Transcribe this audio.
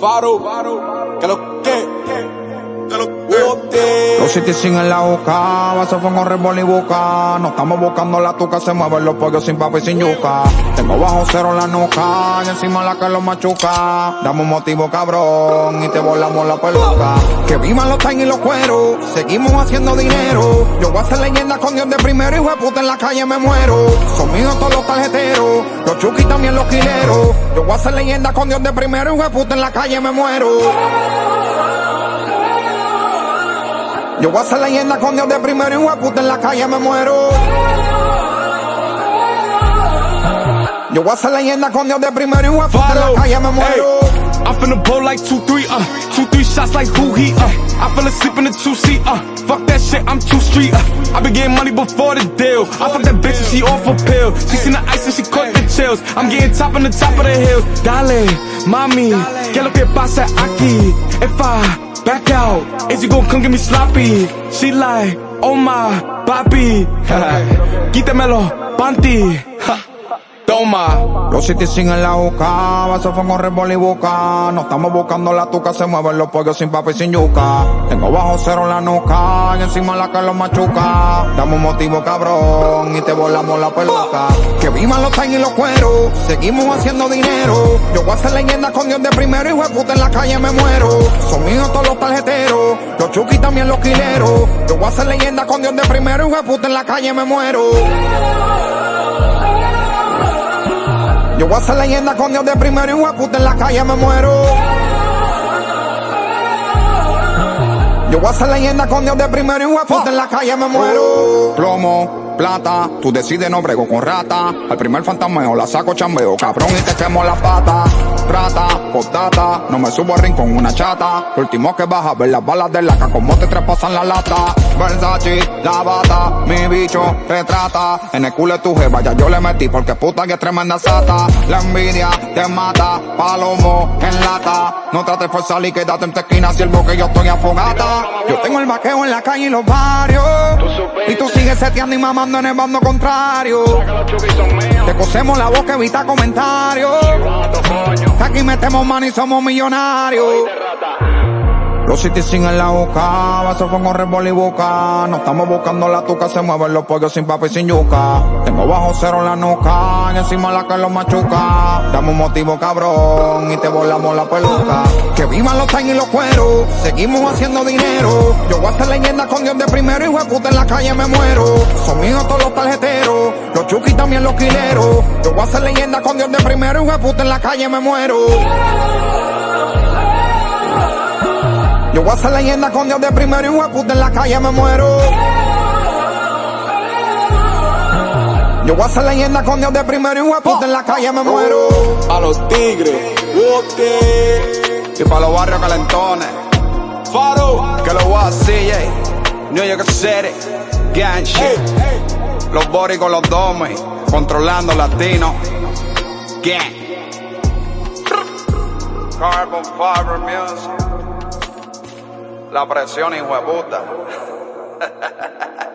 Faro, que lo que, que lo que. Los City sin en la boca, vas a con rebol y boca. No estamos buscando la tuca, se mueven los pollos sin papa y sin yuca. Tengo bajo cero la nuca, y encima la que los machuca. Damos motivo cabrón, y te volamos la peluca. Que vivan los time y los cueros, seguimos haciendo dinero. Yo voy a ser leyenda con Dios de primero, y de puta en la calle me muero. Son todos los tarjeteros, chuki también los quileros. Yo voy a ser leyenda con Dios de primero, y puta en la calle me muero. Yo voy a ser leyenda con Dios de primero y puta en la calle me muero. Yo voy a ser leyenda con Dios de primero y puta en la calle me muero. I'm finna pull like two, three, uh, two, three shots like who he, uh. I fell asleep in the two seat, uh. Fuck that shit, I'm too street, uh. I been getting money before the deal. I fuck that bitch and she off a pill. She seen the ice and she caught the chills. I'm getting top on the top of the hill. Dale, mami, que lo que pasa aquí? If I back out, is you gon' come get me sloppy? She like, oh my, papi, quítemelo, panty, ha. Los City sin en la boca, vas a con rebol y boca. No estamos buscando la tuca, se mueven los pollos sin papa y sin yuca. Tengo bajo cero en la nuca, y encima la que machuca. Damos un motivo cabrón, y te volamos la peluca. Que vivan los time y los cueros, seguimos haciendo dinero. Yo voy a ser leyenda con Dios de primero, y puta en la calle me muero. Son míos todos los tarjeteros, los chuki también los quileros. Yo voy a ser leyenda con Dios de primero, y puta en la calle me muero. Yo voy a ser leyenda con Dios de primero y puta en la calle me muero. Yo voy a ser leyenda con Dios de primero y puta en la calle me muero. Plomo, plata, tú decides no brego con rata. Al primer fantasmeo la saco chambeo, cabrón y te quemo la pata. Rata, postdata, no me subo al rincón una chata. Lo último que baja ver las balas de laca como te traspasan la lata. Versace, la bata, mi bicho retrata. En el culo de tu jeva ya yo le metí porque puta que es tremenda sata. La envidia te mata, palomo en lata. No trates de forzar y quédate en tu esquina si el que yo estoy afogata. Yo tengo el vaqueo en la calle y los barrios. Y tú sigues seteando y mamando en el bando contrario. Cosemos la boca, evita comentarios. Aquí metemos mano y somos millonarios. Los sin en la boca, vas a con rebol y boca. No estamos buscando la tuca, se mueven los pollos sin papa y sin yuca. Tengo bajo cero en la nuca, y encima la que los machuca. Damos motivo cabrón, y te volamos la peluca. Que vivan los time y los cueros, seguimos haciendo dinero. Yo voy a ser leyenda con Dios de primero, y puta en la calle me muero. Son míos todos los tarjeteros, también los quileros. Yo voy a ser leyenda con Dios de primero, y puta en la calle me muero. Yo voy a ser leyenda con Dios de primero y puta en la calle me muero. Yo voy a ser leyenda con Dios de primero y puta en la calle me muero. A los tigres. Y para los barrios calentones, Faro, que lo voy a CJ, New York City, gang shit. Los Boris con los domes, controlando latinos, gang. Carbon Fiber Music. La presión, hijo.